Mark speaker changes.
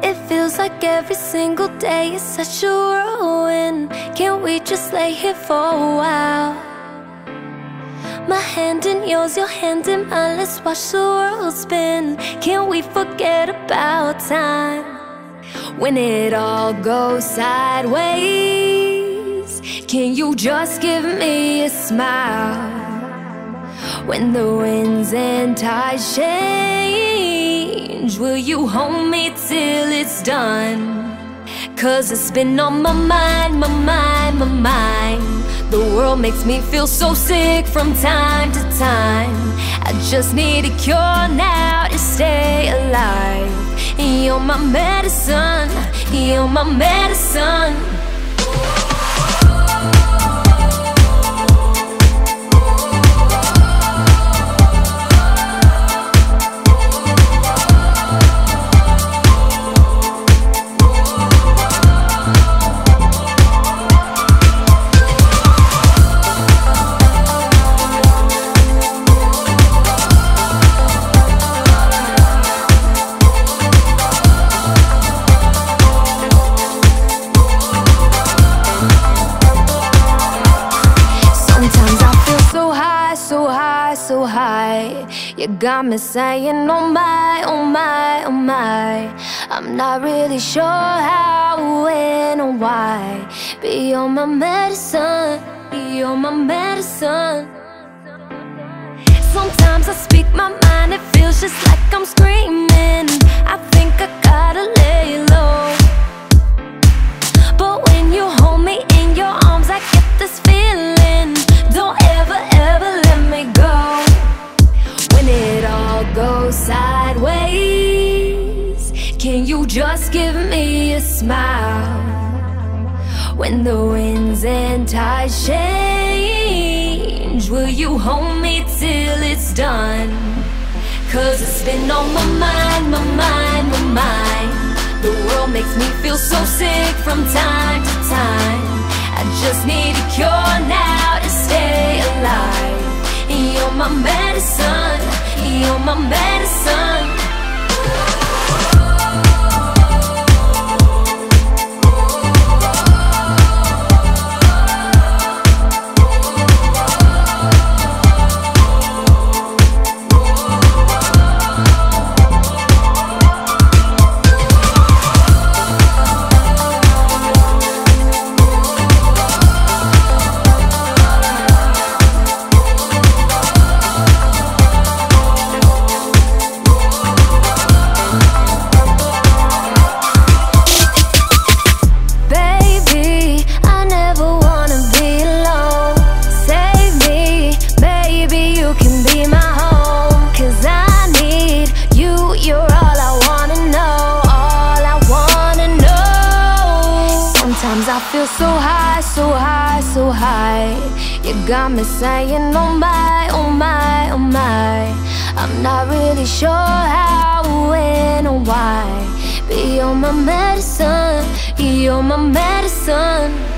Speaker 1: It feels like every single day is such a whirlwind. Can't we just lay here for a while? My hand in yours, your hand in mine. Let's watch the world spin. Can't we forget about time? When it all goes sideways, can you just give me a smile? When the winds and tides change, will you hold me till it's done? Cause it's been on my mind, my mind, my mind. The world makes me feel so sick from time to time. I just need a cure now to stay alive. And You're my medicine, you're my medicine. You got me saying, oh my, oh my, oh my. I'm not really sure how, when, or why. Be you're my medicine, be on my medicine. Sometimes I speak my mind, it feels just like I'm screaming. I think I gotta lay low. Sideways, can you just give me a smile? When the winds and tides change, will you hold me till it's done? Cause it's been on my mind, my mind, my mind. The world makes me feel so sick from time to time. I just need a cure now to stay alive. You're my medicine, you're my medicine. Sometimes I feel so high, so high, so high. You got me saying, oh my, oh my, oh my. I'm not really sure how, when, or why. But you're my medicine, you're my medicine.